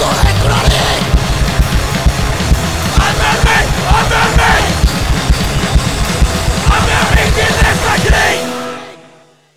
A